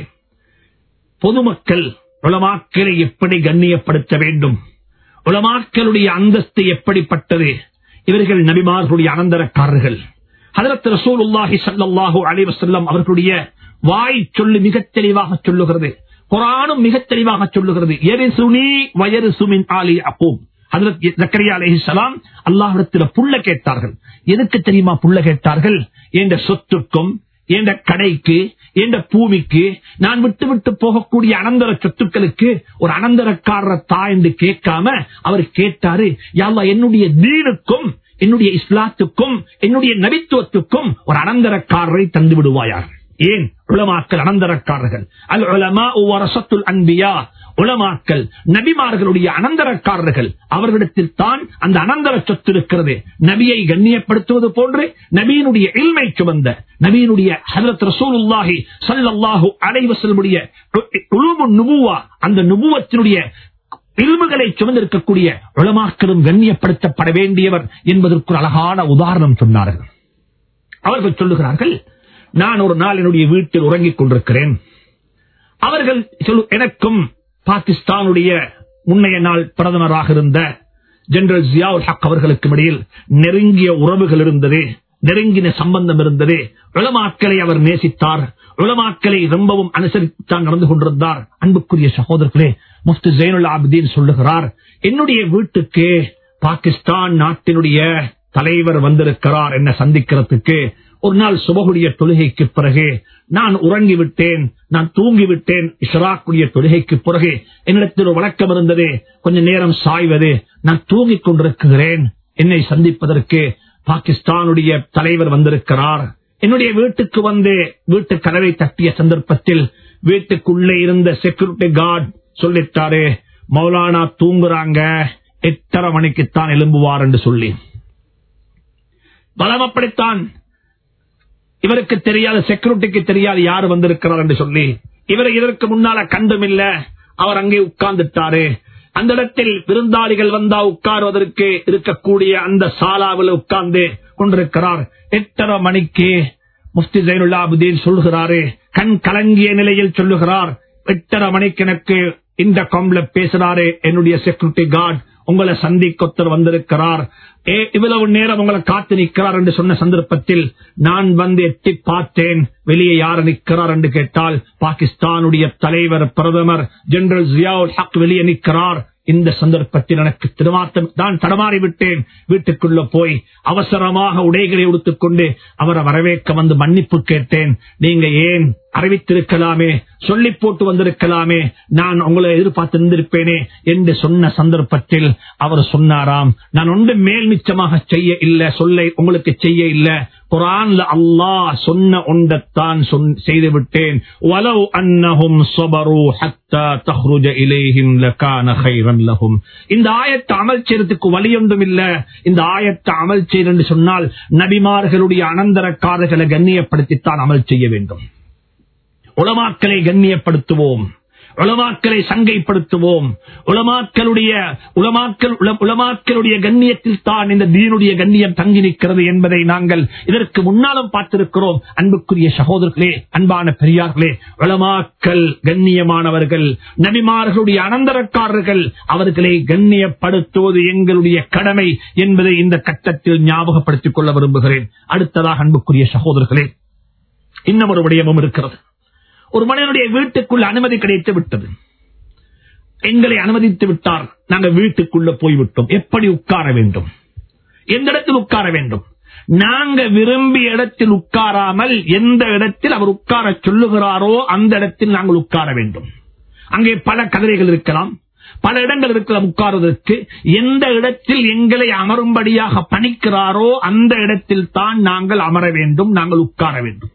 Speaker 1: பொதுமக்கள் உலமாக்களை எப்படி கண்ணியப்படுத்த வேண்டும்? உலமாக்களுடைய அந்தஸ்து எப்படிப்பட்டது? இவர்கள் நபிமார்களுடைய அனந்தரக்காரர்கள். ஹதரத் ரசூலுல்லாஹி ஸல்லல்லாஹு அலைஹி வஸல்லம் அவர்களுடைய வாய் சொல்லு மிக தெளிவாக சொல்லுகிறது. குரானும் மிக தெளிவாக சொல்லுகிறது. எரிசுனி வயறு சுமின் ஆலி அப்போம் அல்லாஹிடத்தில் புள்ள கேட்டார்கள். எதுக்கு தெரியுமா புள்ள கேட்டார்கள்? என்ற சொத்துக்கும் என்ற கடைக்கு என்ற பூமிக்கு நான் விட்டு விட்டு போகக்கூடிய அனந்தர சொத்துக்களுக்கு ஒரு அனந்தரக்காரர் தா என்று கேட்காம அவர் கேட்டாரு யாவா என்னுடைய தீனுக்கும் என்னுடைய இஸ்லாத்துக்கும் என்னுடைய நபித்துவத்துக்கும் ஒரு அனந்தரக்காரரை தந்து விடுவாயார் ஏன் உலமாக்கல் அனந்தரக்காரர்கள்? அல் உலமா ஒவ்வொரு அன்பியா. உலமாக்கல் நபிமார்களுடைய அனந்தரக்காரர்கள் அவர்களிடத்தில் தான் அந்த அனந்தர சொத்து இருக்கிறது. நபியை கண்ணியப்படுத்துவது போன்று நபியினுடைய இல்மை சுமந்த நபியினுடைய ஹசரத் ரசூலுல்லாஹி சல்லல்லாஹு அலைவசல்முடைய நுபுவா அந்த நுபுவத்தினுடைய இல்முகளை சுமந்திருக்கக்கூடிய உளமாக்களும் கண்ணியப்படுத்தப்பட வேண்டியவர் என்பதற்கு ஒரு அழகான உதாரணம் சொன்னார்கள். அவர்கள் சொல்லுகிறார்கள் நான் ஒரு நாள் என்னுடைய வீட்டில் உறங்கிக் கொண்டிருக்கிறேன். அவர்கள் எனக்கும் பாகிஸ்தானுடைய முன்னைய நாள் பிரதமராக இருந்த ஜெனரல் ஜியாவுல் ஹக் அவர்களுக்கும் இடையில் நெருங்கிய உறவுகள் இருந்தது நெருங்கின சம்பந்தம் இருந்தது. உளமாக்களை அவர் நேசித்தார். உளமாக்களை ரொம்பவும் அனுசரித்தான் நடந்து கொண்டிருந்தார். அன்புக்குரிய சகோதரர்களே முஃப்து ஜெயினுல் ஆபிதீன் சொல்லுகிறார் என்னுடைய வீட்டுக்கு பாகிஸ்தான் நாட்டினுடைய தலைவர் வந்திருக்கிறார் என்ன சந்திக்கிறதுக்கு ஒரு நாள் சுபகுடைய தொழுகைக்கு பிறகு நான் உறங்கிவிட்டேன் நான் தூங்கிவிட்டேன் இஷராக்குடைய தொழுகைக்கு பிறகு என்னிடத்தில் ஒரு வழக்கம் இருந்தது கொஞ்ச நேரம் சாய்வது நான் தூங்கிக் கொண்டிருக்கிறேன் என்னை சந்திப்பதற்கு பாகிஸ்தானுடைய தலைவர் வந்திருக்கிறார். என்னுடைய வீட்டுக்கு வந்து வீட்டு கதவை தட்டிய சந்தர்ப்பத்தில் வீட்டுக்குள்ளே இருந்த செக்யூரிட்டி கார்டு சொல்லிட்டாரு மௌலானா தூங்குறாங்க எட்டரை மணிக்குத்தான் எழும்புவார் என்று சொல்லி. பலம் அப்படித்தான். இவருக்கு தெரியாத செக்யூரிட்டிக்கு தெரியாது யார் வந்திருக்கிறார் என்று சொல்லி இவரை இதற்கு முன்னால கண்டும் இல்ல. அவர் அங்கே உட்கார்ந்துட்டாரு. அந்த இடத்தில் விருந்தாளிகள் வந்தா உட்காருவதற்கு இருக்கக்கூடிய அந்த சாலாவில் உட்கார்ந்து கொண்டிருக்கிறார். எட்டரை மணிக்கு முஃப்தி ஜைனுல்லாபுதீன் சொல்லுகிறாரு. கண் கலங்கிய நிலையில் சொல்லுகிறார். எட்டரை மணிக்கு எனக்கு இந்த கொம்ல பேசுறாரு. என்னுடைய செக்யூரிட்டி கார்டு உங்களை சந்திக்கொத்தர் வந்திருக்கிறார். ஏ இவ்வளவு நேரம் உங்களை காத்து நிற்கிறார் என்று சொன்ன சந்தர்ப்பத்தில் நான் வந்து எட்டி பார்த்தேன். வெளியே யார் நிற்கிறார் என்று கேட்டால் பாகிஸ்தானுடைய தலைவர் பிரதமர் ஜெனரல் ஜியாவுல் ஹக் வெளியே நிற்கிறார். இந்த சந்தர்ப்பத்தில் எனக்கு திருமாத்தம் தான் தடமாறி விட்டேன் வீட்டுக்குள்ள போய் அவசரமாக உடைகளை உடுத்துக் கொண்டு அவரை வரவேற்க வந்து மன்னிப்பு கேட்டேன். நீங்க ஏன் அறிவித்திருக்கலாமே சொல்லி போட்டு வந்திருக்கலாமே நான் உங்களை எதிர்பார்த்து இருந்திருப்பேனே என்று சொன்ன சந்தர்ப்பத்தில் அவர் சொன்னாராம். நான் ஒன்று மேல் மிச்சமாக செய்ய இல்ல சொல்லை உங்களுக்கு செய்ய இல்லை. குரான்ல அல்லாஹ் சொன்ன ஒன்றத்தான் செய்து விட்டேன் வலவு அன்னஹும் சொபரு ஹத்தா தஹ்ருஜ இலேஹிம் லகான லஹும். இந்த ஆயத்தை அமல் செய்யறதுக்கு வழி ஒன்றும் இல்ல இந்த ஆயத்தை அமல் செய்யறன்னு சொன்னால் நபிமார்களுடைய அனந்தரக்காரர்களை கண்ணியப்படுத்தித்தான் அமல் செய்ய வேண்டும். உலமாக்களை கண்ணியப்படுத்துவோம். உளமாக்களை சங்கைப்படுத்துவோம். உலமாக்களுடைய உலமாக்கள் உளமாக்களுடைய கண்ணியத்தில் தான் இந்த தீனுடைய கண்ணியம் தங்கி நிற்கிறது என்பதை நாங்கள் இதற்கு முன்னாலும் பார்த்திருக்கிறோம். அன்புக்குரிய சகோதரர்களே அன்பான பெரியார்களே உளமாக்கள் கண்ணியமானவர்கள் நபிமார்களுடைய அனந்தரக்காரர்கள் அவர்களை கண்ணியப்படுத்துவது எங்களுடைய கடமை என்பதை இந்த கட்டத்தில் ஞாபகப்படுத்திக் கொள்ள விரும்புகிறேன். அடுத்ததாக அன்புக்குரிய சகோதரர்களே இன்னும் ஒரு விடயமும் இருக்கிறது. ஒரு மனிதனுடைய வீட்டுக்குள்ள அனுமதி கிடைத்து விட்டது. எங்களை அனுமதித்து விட்டார். நாங்கள் வீட்டுக்குள்ள போய்விட்டோம். எப்படி உட்கார வேண்டும்? எந்த இடத்தில் உட்கார வேண்டும்? நாங்க விரும்பிய இடத்தில் உட்காராமல் எந்த இடத்தில் அவர் உட்கார சொல்லுகிறாரோ அந்த இடத்தில் நாங்கள் உட்கார வேண்டும். அங்கே பல கதிரைகள் இருக்கலாம். பல இடங்கள் இருக்கலாம் உட்காருவதற்கு. எந்த இடத்தில் எங்களை அமரும்படியாக பணிக்கிறாரோ அந்த இடத்தில் தான் நாங்கள் அமர வேண்டும் நாங்கள் உட்கார வேண்டும்.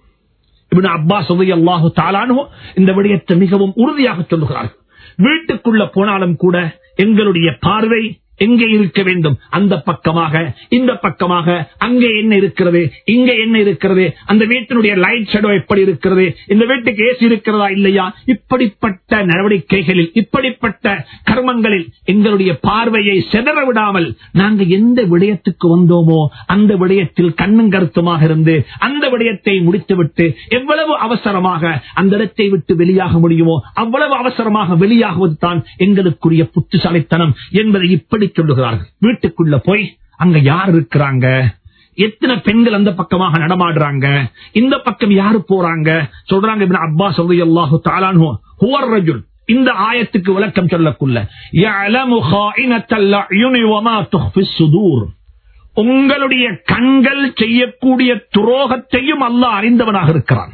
Speaker 1: அப்பாஸ் அல்லாஹு தாலானோ இந்த விடயத்தை மிகவும் உறுதியாக சொல்லுகிறார்கள். வீட்டுக்குள்ள போனாலும் கூட எங்களுடைய பார்வை எங்கே இருக்க வேண்டும்? அந்த பக்கமாக இந்த பக்கமாக அங்கே என்ன இருக்கிறது? இங்கே என்ன இருக்கிறது? அந்த வீட்டினுடைய லைட் ஷெடோ எப்படி இருக்கிறது? இந்த வீட்டுக்கு ஏசி இருக்கிறதா இல்லையா? இப்படிப்பட்ட நடவடிக்கைகளில் இப்படிப்பட்ட கர்மங்களில் எங்களுடைய பார்வையை செதற விடாமல் நாங்கள் எந்த விடயத்துக்கு வந்தோமோ அந்த விடயத்தில் கண்ணும் கருத்துமாக இருந்து அந்த விடயத்தை முடித்துவிட்டு எவ்வளவு அவசரமாக அந்த இடத்தை விட்டு வெளியாக முடியுமோ அவ்வளவு அவசரமாக வெளியாகுவது தான் எங்களுக்குரிய புத்திசாலித்தனம் என்பதை இப்படி சொல்லுகிறார்கள். வீட்டுக்குள்ள போய் அங்க யார் இருக்கிறாங்க? எத்தனை பெண்கள் அந்த பக்கமாக நடமாடுறாங்க? இந்த பக்கம் யாரு போறாங்க? சொல்றாங்க அப்பா சொல்லி அல்லாஹு தாலான் இந்த ஆயத்துக்கு விளக்கம் சொல்லக்குள்ள உங்களுடைய கண்கள் செய்யக்கூடிய துரோகத்தையும் அல்லாஹ் அறிந்தவனாக இருக்கிறான்.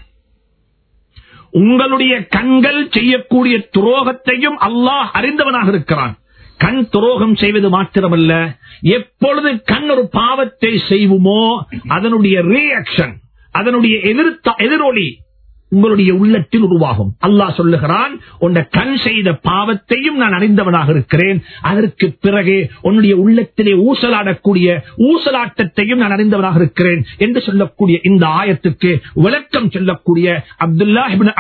Speaker 1: உங்களுடைய கண்கள் செய்யக்கூடிய துரோகத்தையும் அல்லாஹ் அறிந்தவனாக இருக்கிறான். கண் துரோகம் செய்வது மாத்திரமல்ல. எப்பொழுது கண் ஒரு பாவத்தை செய்வோமோ அதனுடைய ரியாக்ஷன் அதனுடைய எதிர்த்த எதிரொலி உங்களுடைய உள்ளத்தில் உருவாகும். அல்லாஹ் சொல்லுகிறான் உன்னை கண் செய்த பாவத்தையும் நான் அறிந்தவனாக இருக்கிறேன். அதற்கு பிறகு உன்னுடைய உள்ளத்திலே ஊசலாடக்கூடிய ஊசலாட்டத்தையும் நான் அறிந்தவனாக இருக்கிறேன் என்று சொல்லக்கூடிய இந்த ஆயத்துக்கு விளக்கம் சொல்லக்கூடிய அப்துல்லாஹிபின்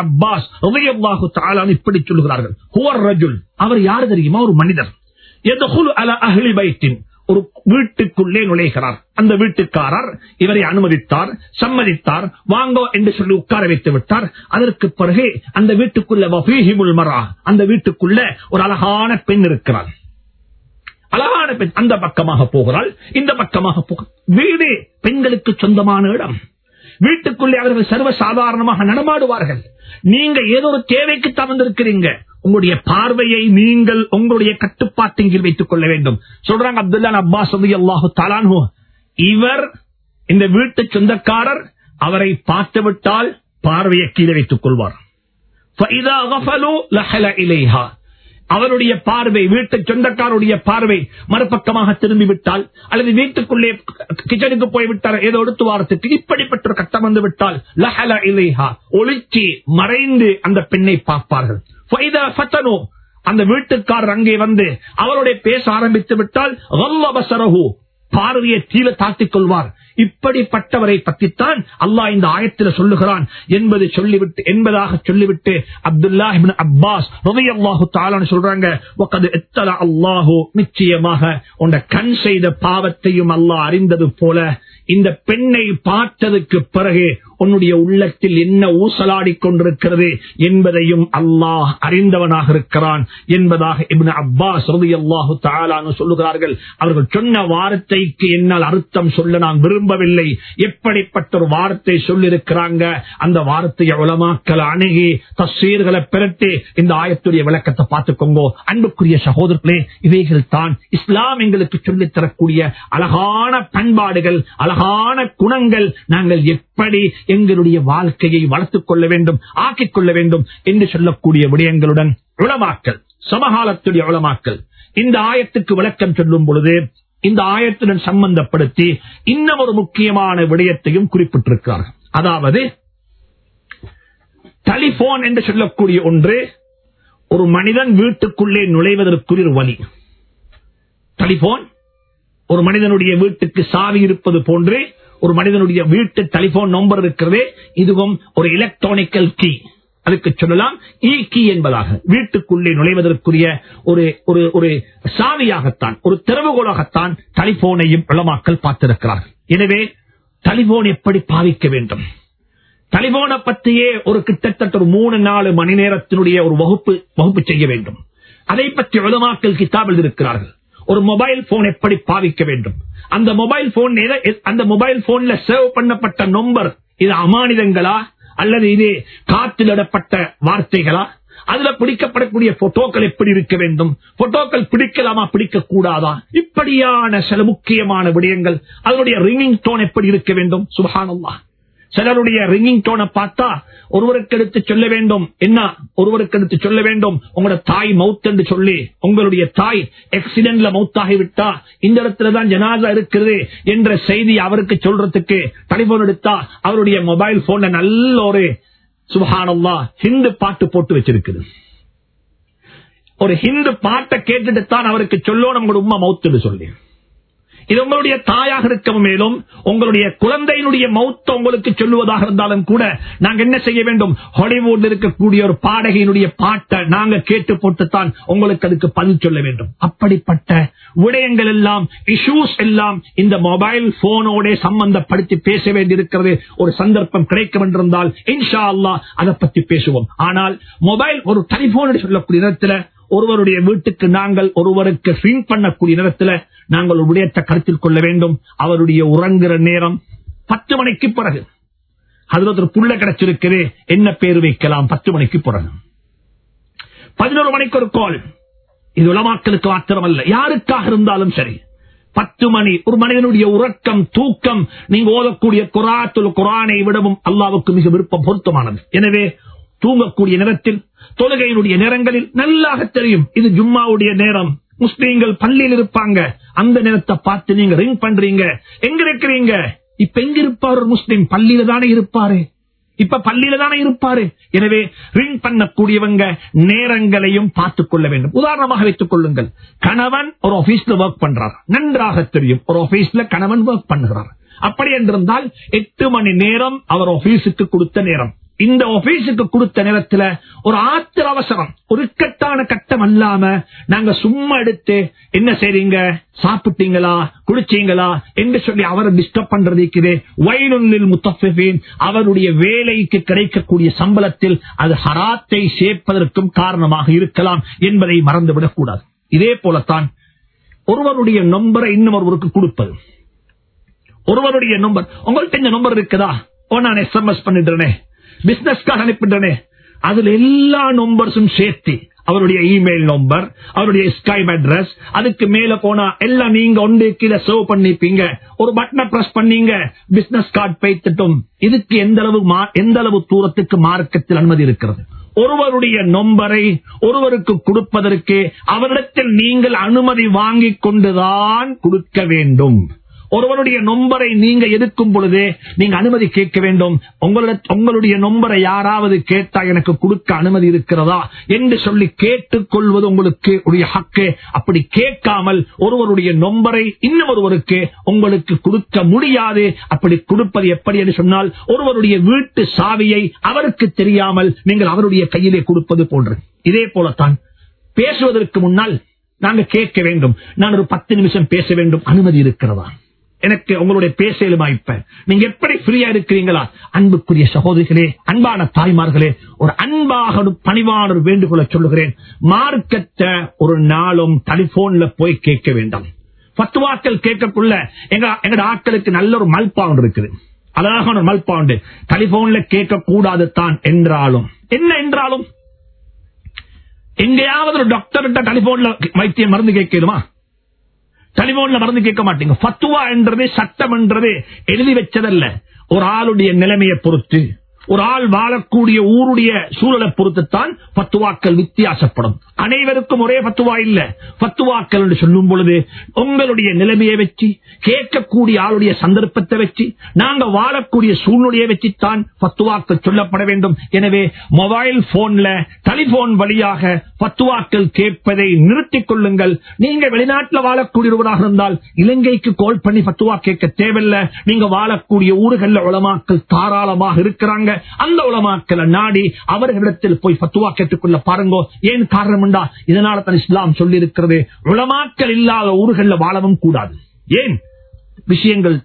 Speaker 1: அப்பாஸ் இப்படி சொல்லுகிறார்கள். ரஜுல். அவர் யாரு தெரியுமா? ஒரு மனிதர். ஒரு வீட்டுக்குள்ளே நுழைகிறார். அந்த வீட்டுக்காரர் இவரை அனுமதித்தார் சம்மதித்தார் வாங்கோ என்று சொல்லி உட்கார வைத்து விட்டார். அதற்கு பிறகு அந்த வீட்டுக்குள்ள மரா அந்த வீட்டுக்குள்ள ஒரு அழகான பெண் இருக்கிறார் அழகான பெண் அந்த பக்கமாக போகிறாள் இந்த பக்கமாக போக வீடு பெண்களுக்கு சொந்தமான இடம். வீட்டுக்குள்ளே அவர்கள் சர்வ சாதாரணமாக நடமாடுவார்கள். நீங்க ஏதோ ஒரு தேவைக்கு தவந்திருக்கிறீங்க உங்களுடைய பார்வையை நீங்கள் உங்களுடைய கட்டுப்பாட்டின் கீழ் வைத்துக் கொள்ள வேண்டும். சொல்றாங்க அப்துல்லா அப்பாஸ் அல்லாஹு தாலானு இவர் இந்த வீட்டு சொந்தக்காரர். அவரை பார்த்து விட்டால் பார்வையை கீழே வைத்துக் கொள்வார். அவருடைய பார்வை வீட்டு சொந்தக்காருடைய பார்வை மறுபக்கமாக திரும்பிவிட்டால் அல்லது வீட்டுக்குள்ளே கிச்சனுக்கு போய்விட்டார் ஏதோ எடுத்து வாரத்துக்கு இப்படிப்பட்ட ஒரு கட்டம் வந்து விட்டால் லஹல இலேஹா ஒளிச்சி மறைந்து அந்த பெண்ணை பார்ப்பார்கள். அந்த வீட்டுக்காரர் அங்கே வந்து அவருடைய பேச ஆரம்பித்து விட்டால் பார்வையை கீழே தாத்திக் கொள்வார். இப்படிப்பட்டவரை பற்றித்தான் அல்லாஹ் இந்த ஆயத்தில் சொல்லுகிறான் என்பது சொல்லிவிட்டு என்பதாக சொல்லிவிட்டு அப்துல்லா அப்பாஸ் அல்லாஹு தாலான்னு சொல்றாங்க அல்லாஹு நிச்சயமாக உண்ட கண் செய்த பாவத்தையும் அல்லாஹ் அறிந்தது போல இந்த பெண்ணை பார்த்ததுக்கு பிறகு உன்னுடைய உள்ளத்தில் என்ன ஊசலாடிக் கொண்டிருக்கிறது என்பதையும் அல்லாஹ் அறிந்தவனாக இருக்கிறான் என்பதாக இப்னு அப்பாஸ் அல்லாஹு தஆலானு சொல்லுகிறார்கள். அவர்கள் சொன்ன வார்த்தைக்கு என்னால் அர்த்தம் சொல்ல நான் விரும்பவில்லை. எப்படிப்பட்ட ஒரு வார்த்தை சொல்லியிருக்கிறாங்க? அந்த வார்த்தையை உலமாக்கல் அணுகி தஸ்வீர்களை பெருட்டி இந்த ஆயத்துடைய விளக்கத்தை பார்த்துக்கோங்கோ. அன்புக்குரிய சகோதரர்களே இவைகள் தான் இஸ்லாம் எங்களுக்கு சொல்லித் தரக்கூடிய அழகான பண்பாடுகள் அழகான குணங்கள். நாங்கள் எப்படி எங்களுடைய வாழ்க்கையை வளர்த்துக் கொள்ள வேண்டும் ஆக்கிக் கொள்ள வேண்டும் என்று சொல்லக்கூடிய விடயங்களுடன் உளமாக்கல் சமகாலத்துடைய உளமாக்கல் இந்த ஆயத்துக்கு விளக்கம் சொல்லும் பொழுது இந்த ஆயத்துடன் சம்பந்தப்படுத்தி இன்னும் ஒரு முக்கியமான விடயத்தையும் குறிப்பிட்டிருக்கிறார்கள் அதாவது டெலிபோன் என்று சொல்லக்கூடிய ஒன்று ஒரு மனிதன் வீட்டுக்குள்ளே நுழைவதற்குரிய வழி. டெலிபோன் ஒரு மனிதனுடைய வீட்டுக்கு சாவி இருப்பது போன்று ஒரு மனிதனுடைய வீட்டு டெலிபோன் நம்பர் இருக்கிறது இதுவும் ஒரு எலக்ட்ரானிக்கல் கீ அதுக்கு சொல்லலாம் e இ கீ என்பதாக. வீட்டுக்குள்ளே நுழைவதற்குரிய ஒரு ஒரு ஒரு சாவியாகத்தான் ஒரு திறவுகோலாகத்தான் டெலிபோனையும் இளமாக்கல் பார்த்திருக்கிறார்கள். எனவே டெலிபோன் எப்படி பாவிக்க வேண்டும்? டெலிபோனை பற்றியே ஒரு கிட்டத்தட்ட ஒரு மூணு நாலு மணி நேரத்தினுடைய ஒரு வகுப்பு வகுப்பு செய்ய வேண்டும். அதை பற்றி உலமாக்கல் கித்தாபில் இருக்கிறார்கள். ஒரு மொபைல் போன் எப்படி பாவிக்க வேண்டும்? அந்த மொபைல் போன் அந்த மொபைல் போன்ல சேவ் பண்ணப்பட்ட நம்பர் இது அமானிதங்களா? அல்லது இது காத்திலிடப்பட்ட வார்த்தைகளா? அதுல பிடிக்கப்படக்கூடிய போட்டோக்கள் எப்படி இருக்க வேண்டும்? போட்டோக்கள் பிடிக்கலாமா பிடிக்க கூடாதா இப்படியான சில முக்கியமான விடயங்கள். அதனுடைய ரிங்கிங் டோன் எப்படி இருக்க வேண்டும்? சுபஹானல்லா சிலருடைய ரிங்கிங் டோனை பார்த்தா ஒருவருக்கு எடுத்து சொல்ல வேண்டும். என்ன? ஒருவருக்கு எடுத்து சொல்ல வேண்டும். உங்களோட தாய் மவுத் என்று சொல்லி உங்களுடைய தாய் ஆக்சிடென்ட்ல மவுத்தாகிவிட்டா இந்த இடத்துல தான் ஜனாதா இருக்கிறது என்ற செய்தி அவருக்கு சொல்றதுக்கு டெலிபோன் எடுத்தா அவருடைய மொபைல் போன்ல நல்ல ஒரு சுபஹானல்லா ஹிந்து பாட்டு போட்டு வச்சிருக்குது. ஒரு ஹிந்து பாட்டை கேட்டுட்டு தான் அவருக்கு சொல்லணும் உங்களோட உமா மவுத்துன்னு சொல்லி. இது உங்களுடைய தாயாக இருக்க மேலும் உங்களுடைய குழந்தையினுடைய மௌத்த உங்களுக்கு சொல்லுவதாக இருந்தாலும் கூட நாங்க என்ன செய்ய வேண்டும்? ஹாலிவுட்ல இருக்கக்கூடிய ஒரு பாடகையினுடைய பாட்டை நாங்க கேட்டு போட்டுத்தான் உங்களுக்கு அதுக்கு பதில் சொல்ல வேண்டும். அப்படிப்பட்ட விடயங்கள் எல்லாம் இஷ்யூஸ் எல்லாம் இந்த மொபைல் போனோட சம்பந்தப்படுத்தி பேச வேண்டியிருக்கிறது. ஒரு சந்தர்ப்பம் கிடைக்கும் என்றிருந்தால் இன்ஷா அல்லா அதை பத்தி பேசுவோம். ஆனால் மொபைல் ஒரு டெலிபோன் சொல்லக்கூடிய நேரத்தில் ஒருவருடைய வீட்டுக்கு நாங்கள் ஒருவருக்கு ரிங் பண்ணக்கூடிய நேரத்தில் நாங்கள் ஒரு விடயத்தை கருத்தில் கொள்ள வேண்டும். அவருடைய உறங்குற நேரம் பத்து மணிக்கு பிறகு. அதுல ஒரு புள்ள கிடைச்சிருக்கிறே என்ன பேர் வைக்கலாம்? பத்து மணிக்கு பிறகு. பதினோரு மணிக்கு ஒரு கால் இது உலமாக்களுக்கு மாத்திரமல்ல. யாருக்காக இருந்தாலும் சரி. பத்து மணி ஒரு மனிதனுடைய உறக்கம் தூக்கம் நீங்க ஓதக்கூடிய குராத்துல் குரானை விடவும் அல்லாவுக்கு மிக விருப்பம் பொருத்தமானது. எனவே தூங்கக்கூடிய நேரத்தில் தொழுகையினுடைய நேரங்களில் நல்லாக தெரியும். இது ஜும்மாவுடைய நேரம். முஸ்லீம்கள் பள்ளியில் இருப்பாங்க. அந்த நேரத்தை பார்த்து நீங்க ரிங் பண்றீங்க. எங்க இருக்கிறீங்க? இப்ப எங்க இருப்பார் ஒரு முஸ்லீம்? பள்ளியில தானே இருப்பாரு. இப்ப பள்ளியில தானே இருப்பாரு. எனவே ரிங் பண்ணக்கூடியவங்க நேரங்களையும் பார்த்துக் கொள்ள வேண்டும். உதாரணமாக வைத்துக் கொள்ளுங்கள். கணவன் ஒரு ஆபீஸ்ல ஒர்க் பண்றார். நன்றாக தெரியும். ஒரு ஆபீஸ்ல கணவன் ஒர்க் பண்ணுகிறார். அப்படி என்றிருந்தால் எட்டு மணி நேரம் அவர் ஆபீஸுக்கு கொடுத்த நேரம். இந்த ஆபீஸுக்கு கொடுத்த நேரத்துல ஒரு ஆத்திர அவசரம் ஒரு கட்டான கட்டம் அல்லாம நாங்க சும்மா எடுத்து என்ன செய்றீங்க? சாப்பிட்டீங்களா? குடிச்சீங்களா என்று சொல்லி அவரை டிஸ்டர்ப் பண்றதுக்கு வயலுள்ளில் முத்தஃபின் அவருடைய வேலைக்கு கிடைக்கக்கூடிய சம்பளத்தில் அது ஹராத்தை சேர்ப்பதற்கும் காரணமாக இருக்கலாம் என்பதை மறந்துவிடக் கூடாது. இதே போலத்தான் ஒருவருடைய நம்பரை இன்னொருவருக்கு கொடுப்பது. ஒருவருடைய நம்பர் உங்கள்கிட்ட இந்த நம்பர் இருக்குதா? ஓ நான் எஸ்எம்எஸ் பண்ணிடுறேன் பிசினஸ்காக கார்டு அதுல எல்லா நம்பர்ஸும் சேர்த்து அவருடைய இமெயில் நம்பர் அவருடைய ஸ்கைப் அட்ரஸ் அதுக்கு மேல போனா எல்லாம் நீங்க ஒன்று கீழே சர்வ் பண்ணிப்பீங்க. ஒரு பட்டனை பிரஸ் பண்ணீங்க பிசினஸ் கார்டு பைத்துட்டும் இதுக்கு எந்த அளவு எந்த அளவு தூரத்துக்கு மார்க்கத்தில் அனுமதி இருக்கிறது? ஒருவருடைய நொம்பரை ஒருவருக்கு கொடுப்பதற்கு அவரிடத்தில் நீங்கள் அனுமதி வாங்கிக் கொண்டுதான் கொடுக்க வேண்டும். ஒருவருடைய நொம்பரை நீங்க எதிர்க்கும் பொழுது நீங்க அனுமதி கேட்க வேண்டும். உங்களுடைய நொம்பரை யாராவது கேட்டா எனக்கு கொடுக்க அனுமதி இருக்கிறதா என்று சொல்லி கேட்டுக் கொள்வது உங்களுக்கு உடைய ஹக்கு. அப்படி கேட்காமல் ஒருவருடைய நொம்பரை இன்னும் ஒருவருக்கு உங்களுக்கு கொடுக்க முடியாது. அப்படி கொடுப்பது எப்படி என்று சொன்னால் ஒருவருடைய வீட்டு சாவியை அவருக்கு தெரியாமல் நீங்கள் அவருடைய கையிலே கொடுப்பது போன்று. இதே போலத்தான் பேசுவதற்கு முன்னால் நாங்க கேட்க வேண்டும். நான் ஒரு பத்து நிமிஷம் பேச வேண்டும். அனுமதி இருக்கிறதா?
Speaker 2: எனக்கு உங்களுடைய பேசலுமா இப்ப நீங்க எப்படி ஃப்ரீயா இருக்கிறீங்களா? அன்புக்குரிய சகோதரிகளே அன்பான தாய்மார்களே ஒரு அன்பாக ஒரு பணிவான ஒரு வேண்டுகோளை சொல்லுகிறேன். மார்க்கத்தை ஒரு நாளும் டெலிபோன்ல போய் கேட்க வேண்டாம். பத்துவாக்கள் கேட்கக்குள்ள எங்க எங்கட ஆட்களுக்கு நல்ல ஒரு மல்பாவுண்ட் இருக்குது. அழகான ஒரு மல்பாவுண்டு டெலிபோன்ல கேட்க கூடாது தான் என்றாலும். என்ன என்றாலும்? எங்கேயாவது ஒரு டாக்டர்கிட்ட டெலிபோன்ல வைத்தியம் மருந்து கேட்கணுமா டெலிபோன்ல மறந்து கேட்க மாட்டீங்க. பத்துவா என்றது சட்டம் என்றது எழுதி வச்சதல்ல. ஒரு ஆளுடைய நிலைமையை பொறுத்து. ஒரு ஆள் வாழக்கூடிய ஊருடைய சூழலை பொறுத்துத்தான் பத்துவாக்கள் வித்தியாசப்படும். அனைவருக்கும் ஒரே பத்துவா இல்ல. பத்துவாக்கள் என்று சொல்லும் பொழுது உங்களுடைய நிலைமையை வச்சு கேட்கக்கூடிய ஆளுடைய சந்தர்ப்பத்தை வச்சு நாங்க வாழக்கூடிய சூழ்நிலையை வச்சுத்தான் பத்துவாக்கள் சொல்லப்பட வேண்டும். எனவே மொபைல் போன்ல டெலிபோன் வழியாக பத்துவாக்கள் கேட்பதை நிறுத்திக் கொள்ளுங்கள். நீங்க வெளிநாட்டில் வாழக்கூடியவராக இருந்தால் இலங்கைக்கு கால் பண்ணி பத்துவா கேட்க தேவையில்லை. நீங்க வாழக்கூடிய ஊர்களில் உளமாக்கள் தாராளமாக இருக்கிறாங்க. அந்த உலமாக்களை நாடி அவர்களிடத்தில் போய் பத்துவா கேட்டுக்கொள்ள பாருங்க. ஏன் காரணம் இதனால தான் இஸ்லாம் சொல்லி இருக்கிறது உலமாக்கள் இல்லாத ஊர்களில் வாழவும் கூடாது. ஏன்? விஷயங்கள்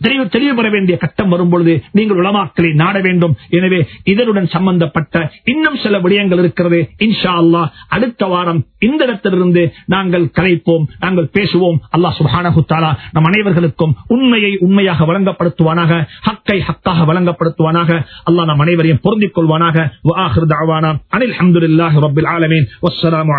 Speaker 2: தெளிவு பெற வேண்டிய கட்டம் வரும்பொழுது நீங்கள் உலமாக்களை நாட வேண்டும். எனவே இதனுடன் சம்பந்தப்பட்ட இன்னும் சில விடயங்கள் இருக்கிறது. இன்ஷா அல்லா அடுத்த வாரம் இந்த இடத்திலிருந்து நாங்கள் கலைப்போம் நாங்கள் பேசுவோம். அல்லாஹ் சுபானகுத்தாலா நம் அனைவர்களுக்கும் உண்மையை உண்மையாக வழங்கப்படுத்துவானாக ஹக்கை ஹக்காக வழங்கப்படுத்துவானாக. அல்லாஹ் நம் அனைவரையும் பொருந்திக் கொள்வானாக. அனில் அஹமதுல்லாஹி ரபில் ஆலமீன். வஸ்ஸலாமு